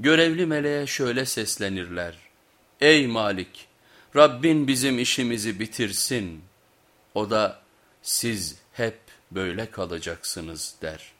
Görevli meleğe şöyle seslenirler. Ey Malik! Rabbin bizim işimizi bitirsin. O da siz hep böyle kalacaksınız der.''